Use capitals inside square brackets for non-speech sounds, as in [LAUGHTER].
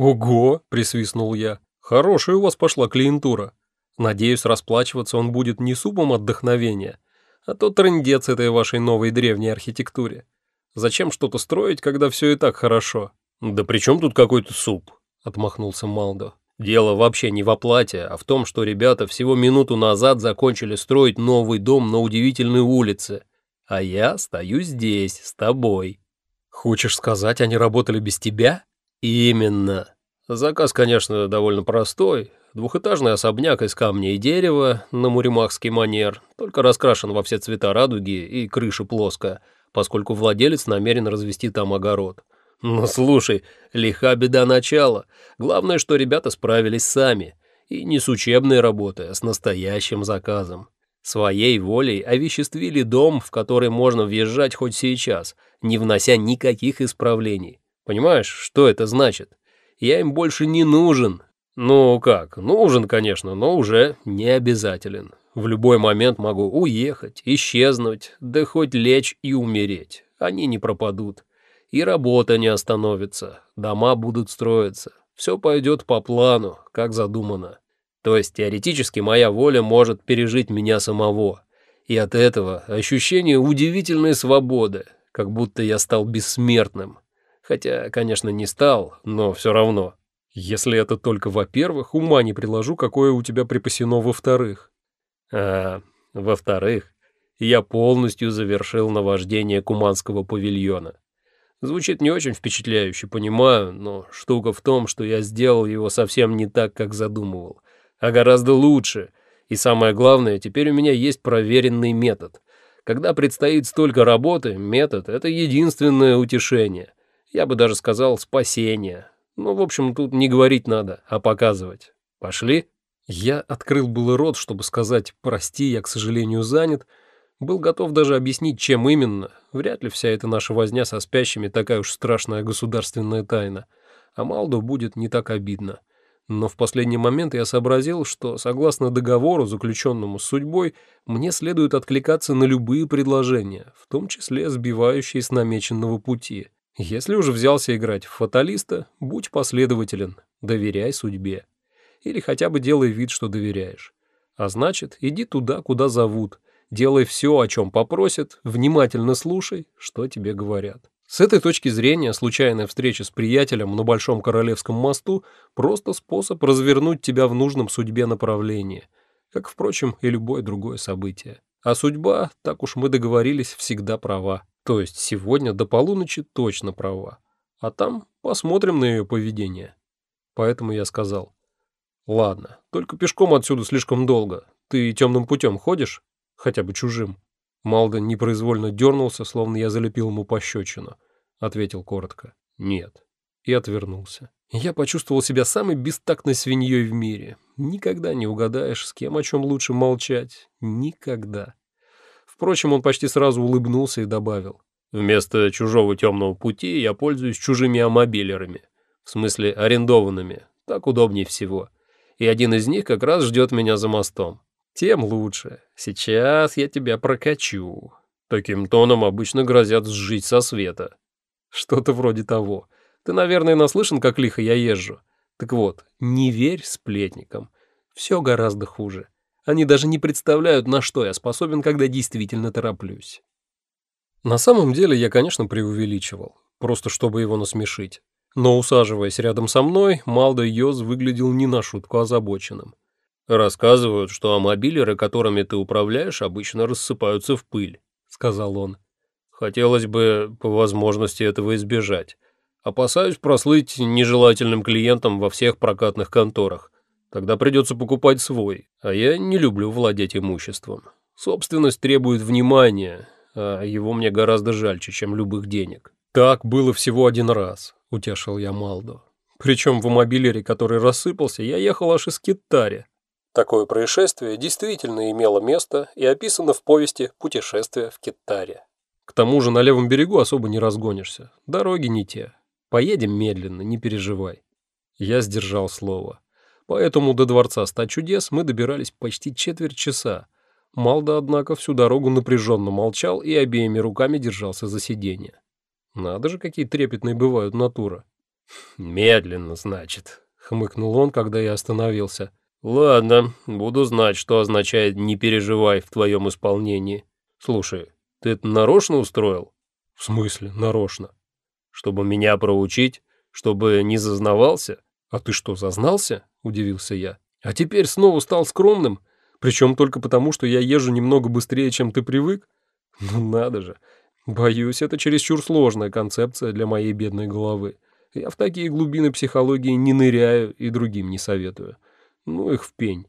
«Ого!» — присвистнул я. «Хорошая у вас пошла клиентура. Надеюсь, расплачиваться он будет не супом отдохновения, а то трындец этой вашей новой древней архитектуре. Зачем что-то строить, когда все и так хорошо?» «Да при чем тут какой-то суп?» — отмахнулся Малдо. «Дело вообще не в оплате, а в том, что ребята всего минуту назад закончили строить новый дом на удивительной улице, а я стою здесь, с тобой». «Хочешь сказать, они работали без тебя?» «Именно. Заказ, конечно, довольно простой. Двухэтажный особняк из камня и дерева на муримахский манер, только раскрашен во все цвета радуги и крыша плоская, поскольку владелец намерен развести там огород. Ну, слушай, лиха беда начала. Главное, что ребята справились сами. И не с учебной работой, а с настоящим заказом. Своей волей овеществили дом, в который можно въезжать хоть сейчас, не внося никаких исправлений. Понимаешь, что это значит? Я им больше не нужен. Ну как, нужен, конечно, но уже не обязателен. В любой момент могу уехать, исчезнуть, да хоть лечь и умереть. Они не пропадут. И работа не остановится, дома будут строиться. Все пойдет по плану, как задумано. То есть теоретически моя воля может пережить меня самого. И от этого ощущение удивительной свободы, как будто я стал бессмертным. Хотя, конечно, не стал, но все равно. Если это только во-первых, ума не приложу, какое у тебя припасено во-вторых. А, во-вторых, я полностью завершил наваждение Куманского павильона. Звучит не очень впечатляюще, понимаю, но штука в том, что я сделал его совсем не так, как задумывал, а гораздо лучше. И самое главное, теперь у меня есть проверенный метод. Когда предстоит столько работы, метод — это единственное утешение. Я бы даже сказал спасение. Ну, в общем, тут не говорить надо, а показывать. Пошли? Я открыл было рот, чтобы сказать «прости, я, к сожалению, занят», был готов даже объяснить, чем именно. Вряд ли вся эта наша возня со спящими такая уж страшная государственная тайна. А Малду будет не так обидно. Но в последний момент я сообразил, что, согласно договору, заключенному с судьбой, мне следует откликаться на любые предложения, в том числе сбивающие с намеченного пути. Если уже взялся играть в фаталиста, будь последователен, доверяй судьбе. Или хотя бы делай вид, что доверяешь. А значит, иди туда, куда зовут – Делай все, о чем попросят, внимательно слушай, что тебе говорят. С этой точки зрения случайная встреча с приятелем на Большом Королевском мосту просто способ развернуть тебя в нужном судьбе направлении, как, впрочем, и любое другое событие. А судьба, так уж мы договорились, всегда права. То есть сегодня до полуночи точно права. А там посмотрим на ее поведение. Поэтому я сказал, ладно, только пешком отсюда слишком долго. Ты темным путем ходишь? хотя бы чужим. Малден непроизвольно дернулся, словно я залепил ему пощечину. Ответил коротко «нет» и отвернулся. Я почувствовал себя самой бестактной свиньей в мире. Никогда не угадаешь, с кем о чем лучше молчать. Никогда. Впрочем, он почти сразу улыбнулся и добавил. «Вместо чужого темного пути я пользуюсь чужими амобилерами. В смысле, арендованными. Так удобнее всего. И один из них как раз ждет меня за мостом тем лучше. Сейчас я тебя прокачу. Таким тоном обычно грозят сжить со света. Что-то вроде того. Ты, наверное, наслышан, как лихо я езжу. Так вот, не верь сплетникам. Все гораздо хуже. Они даже не представляют, на что я способен, когда действительно тороплюсь. На самом деле я, конечно, преувеличивал, просто чтобы его насмешить. Но, усаживаясь рядом со мной, Малда Йоз выглядел не на шутку озабоченным. «Рассказывают, что амобилеры, которыми ты управляешь, обычно рассыпаются в пыль», — сказал он. «Хотелось бы по возможности этого избежать. Опасаюсь прослыть нежелательным клиентом во всех прокатных конторах. Тогда придется покупать свой, а я не люблю владеть имуществом. Собственность требует внимания, а его мне гораздо жальче, чем любых денег». «Так было всего один раз», — утешил я Малду. Причем в амобилере, который рассыпался, я ехал аж из Китари, Такое происшествие действительно имело место и описано в повести «Путешествие в Китаре». К тому же на левом берегу особо не разгонишься. Дороги не те. Поедем медленно, не переживай. Я сдержал слово. Поэтому до дворца ста чудес мы добирались почти четверть часа. Малда, однако, всю дорогу напряженно молчал и обеими руками держался за сиденье. Надо же, какие трепетные бывают натура. «Медленно, значит», — хмыкнул он, когда я остановился. «Ладно, буду знать, что означает «не переживай» в твоем исполнении. Слушай, ты это нарочно устроил?» «В смысле нарочно?» «Чтобы меня проучить? Чтобы не зазнавался?» «А ты что, зазнался?» — удивился я. «А теперь снова стал скромным? Причем только потому, что я езжу немного быстрее, чем ты привык? [LAUGHS] Ну надо же. Боюсь, это чересчур сложная концепция для моей бедной головы. Я в такие глубины психологии не ныряю и другим не советую. Ну их в пень.